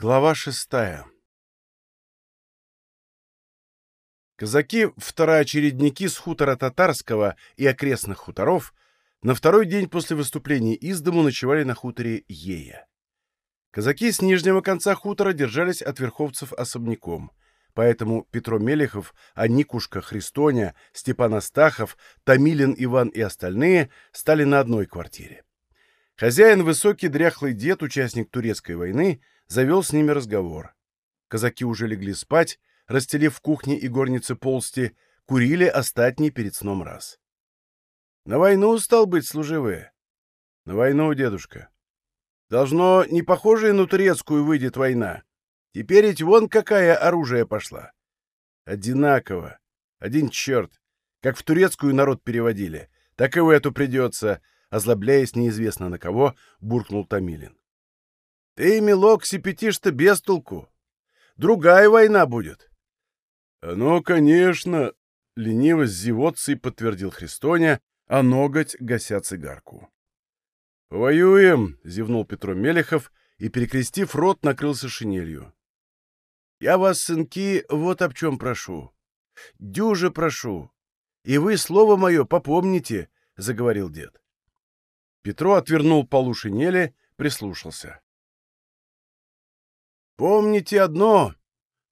Глава шестая Казаки-второочередники с хутора Татарского и окрестных хуторов на второй день после выступления из дому ночевали на хуторе Ея. Казаки с нижнего конца хутора держались от верховцев особняком, поэтому Петро Мелехов, Аникушка, Христоня, Степан Астахов, Томилин Иван и остальные стали на одной квартире. Хозяин, высокий дряхлый дед, участник турецкой войны, завел с ними разговор. Казаки уже легли спать, расстелив в кухне и горнице полсти, курили остатние перед сном раз. — На войну, стал быть, служивые? — На войну, дедушка. Должно, не похожая на турецкую выйдет война. Теперь ведь вон какая оружие пошла. Одинаково. Один черт. Как в турецкую народ переводили, так и в эту придется, озлобляясь неизвестно на кого, буркнул Томилин. Ты, милок, сипятишь-то без толку. Другая война будет. — Ну, конечно, — лениво с зевотцей подтвердил Христоня, а ноготь гася цигарку. — Воюем, — зевнул Петро Мелехов и, перекрестив рот, накрылся шинелью. — Я вас, сынки, вот об чем прошу. Дюже прошу. И вы слово мое попомните, — заговорил дед. Петро отвернул полу шинели, прислушался. Помните одно.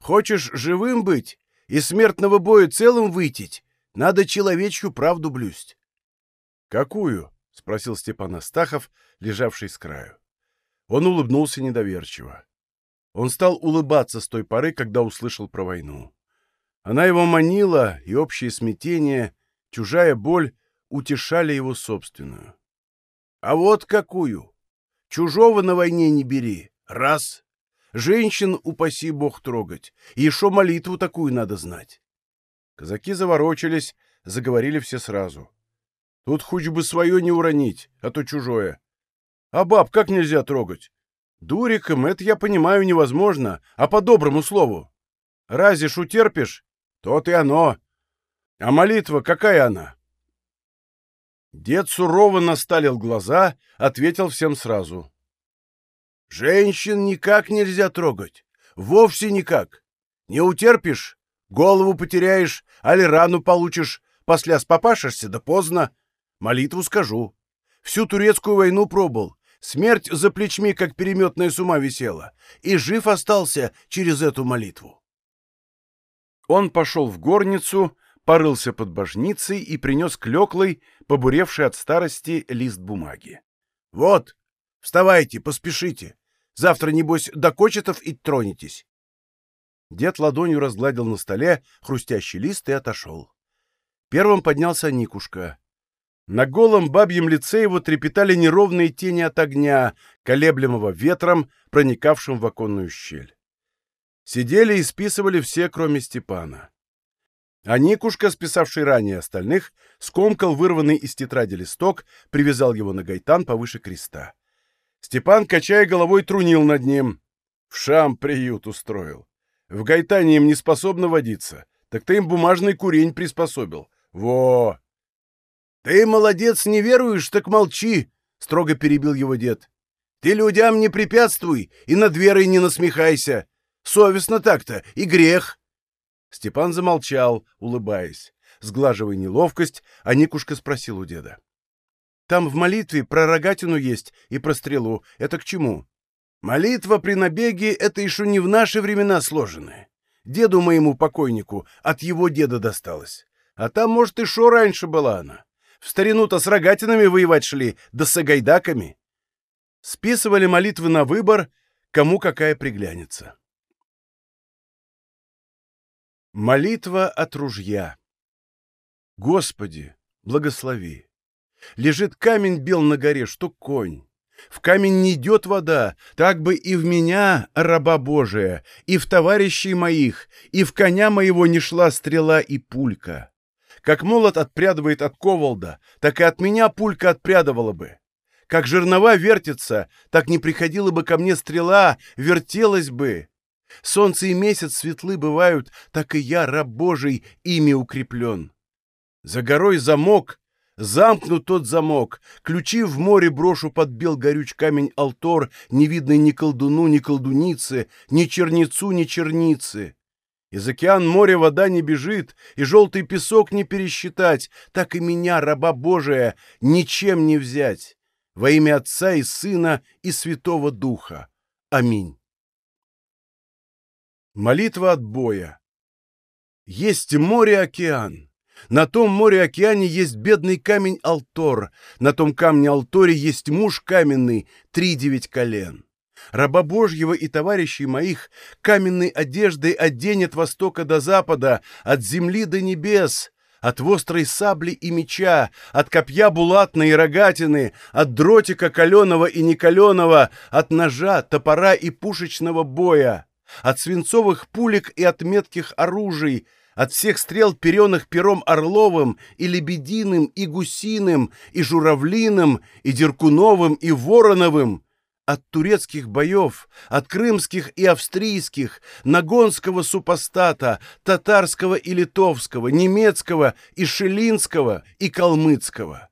Хочешь живым быть и смертного боя целым выйти, надо человечью правду блюсть. — Какую? — спросил Степан Астахов, лежавший с краю. Он улыбнулся недоверчиво. Он стал улыбаться с той поры, когда услышал про войну. Она его манила, и общее смятение, чужая боль утешали его собственную. — А вот какую! Чужого на войне не бери. Раз. Женщин, упаси бог, трогать. И еще молитву такую надо знать. Казаки заворочились, заговорили все сразу. Тут хоть бы свое не уронить, а то чужое. А баб как нельзя трогать? Дуриком это, я понимаю, невозможно, а по доброму слову. Разве ж утерпишь? То-то и оно. А молитва какая она? Дед сурово насталил глаза, ответил всем сразу. Женщин никак нельзя трогать. Вовсе никак. Не утерпишь, голову потеряешь, али рану получишь, после спопашешься, да поздно. Молитву скажу. Всю турецкую войну пробовал. Смерть за плечми, как переметная с ума висела. И жив остался через эту молитву. Он пошел в горницу, порылся под божницей и принес клеклый, побуревший от старости, лист бумаги. — Вот, вставайте, поспешите. Завтра, небось, до кочетов и тронетесь. Дед ладонью разгладил на столе хрустящий лист и отошел. Первым поднялся Никушка. На голом бабьем лице его трепетали неровные тени от огня, колеблемого ветром, проникавшим в оконную щель. Сидели и списывали все, кроме Степана. А Никушка, списавший ранее остальных, скомкал вырванный из тетради листок, привязал его на гайтан повыше креста. Степан, качая головой, трунил над ним. В шам приют устроил. В гайтане им не способно водиться. Так ты им бумажный курень приспособил. Во! — Ты, молодец, не веруешь, так молчи, — строго перебил его дед. — Ты людям не препятствуй и над верой не насмехайся. Совестно так-то и грех. Степан замолчал, улыбаясь. Сглаживая неловкость, а Никушка спросил у деда. Там в молитве про рогатину есть и про стрелу. Это к чему? Молитва при набеге — это еще не в наши времена сложенная. Деду моему покойнику от его деда досталось. А там, может, и шо раньше была она. В старину-то с рогатинами воевать шли, да с агайдаками. Списывали молитвы на выбор, кому какая приглянется. Молитва от ружья. Господи, благослови. Лежит камень бел на горе, что конь. В камень не идет вода, так бы и в меня, раба Божия, и в товарищей моих, и в коня моего не шла стрела и пулька. Как молот отпрядывает от ковалда, так и от меня пулька отпрядывала бы. Как жернова вертится, так не приходила бы ко мне стрела, вертелась бы. Солнце и месяц светлы бывают, так и я, раб Божий, ими укреплен. За горой замок, Замкнут тот замок, ключи в море брошу под бел горюч камень алтор, не видно ни колдуну, ни колдуницы, ни черницу, ни черницы. Из океан моря вода не бежит, и желтый песок не пересчитать, так и меня, раба Божия, ничем не взять. Во имя Отца и Сына и Святого Духа. Аминь. Молитва отбоя. Есть море-океан. На том море-океане есть бедный камень Алтор. На том камне-алторе есть муж каменный, три девять колен. Раба Божьего и товарищей моих каменной одеждой оденет востока до запада, от земли до небес, от вострой сабли и меча, от копья булатной и рогатины, от дротика каленого и некаленого, от ножа, топора и пушечного боя, от свинцовых пулек и от метких оружий, от всех стрел переных пером орловым и лебединым и гусиным и журавлиным и деркуновым и вороновым, от турецких боев, от крымских и австрийских, нагонского супостата, татарского и литовского, немецкого и шелинского и калмыцкого.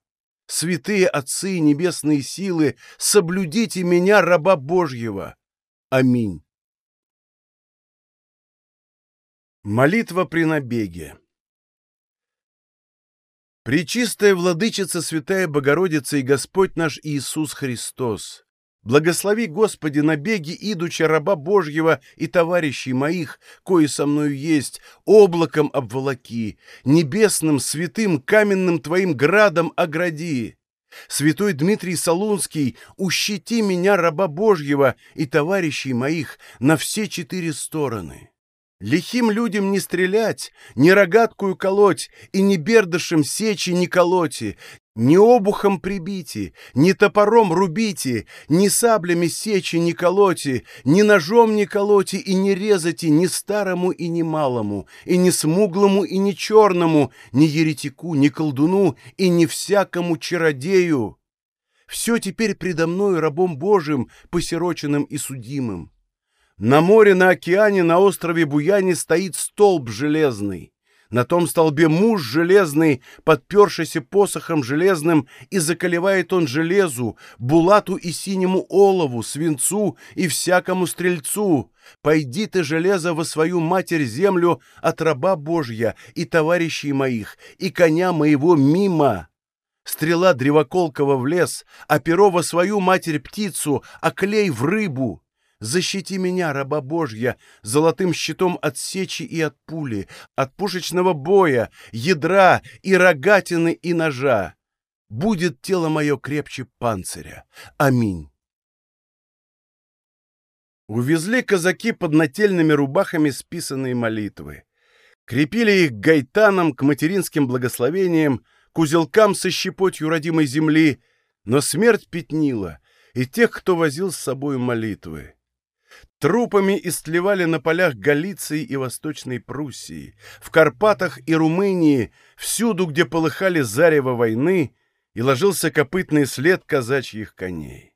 Святые отцы и небесные силы, соблюдите меня, раба Божьего. Аминь. Молитва при набеге Пречистая Владычица Святая Богородица и Господь наш Иисус Христос, Благослови, Господи, набеги идуча раба Божьего и товарищей моих, кои со мною есть, облаком обволоки, небесным, святым, каменным Твоим градом огради. Святой Дмитрий Солунский, ущити меня, раба Божьего и товарищей моих, на все четыре стороны. Лихим людям не стрелять, ни рогаткую колоть, и ни бердышем сечи не колоти, ни обухом прибите, ни топором рубите, ни саблями сечи не колоти, ни ножом не колоти и не резати ни старому и ни малому, и ни смуглому и ни черному, ни еретику, ни колдуну и ни всякому чародею. Все теперь предо мною рабом Божиим, посероченным и судимым. На море, на океане, на острове Буяне стоит столб железный. На том столбе муж железный, подпершийся посохом железным, и заколевает он железу, булату и синему олову, свинцу и всякому стрельцу. Пойди ты, железо, во свою матерь землю от раба Божья и товарищей моих, и коня моего мимо. Стрела древоколкова в лес, а перо во свою матерь птицу, а клей в рыбу. Защити меня, раба Божья, золотым щитом от сечи и от пули, от пушечного боя, ядра и рогатины и ножа. Будет тело мое крепче панциря. Аминь. Увезли казаки под нательными рубахами списанные молитвы. Крепили их гайтаном к материнским благословениям, к узелкам со щепотью родимой земли, но смерть пятнила и тех, кто возил с собой молитвы. Трупами истлевали на полях Галиции и Восточной Пруссии, в Карпатах и Румынии, всюду, где полыхали зарево войны, и ложился копытный след казачьих коней.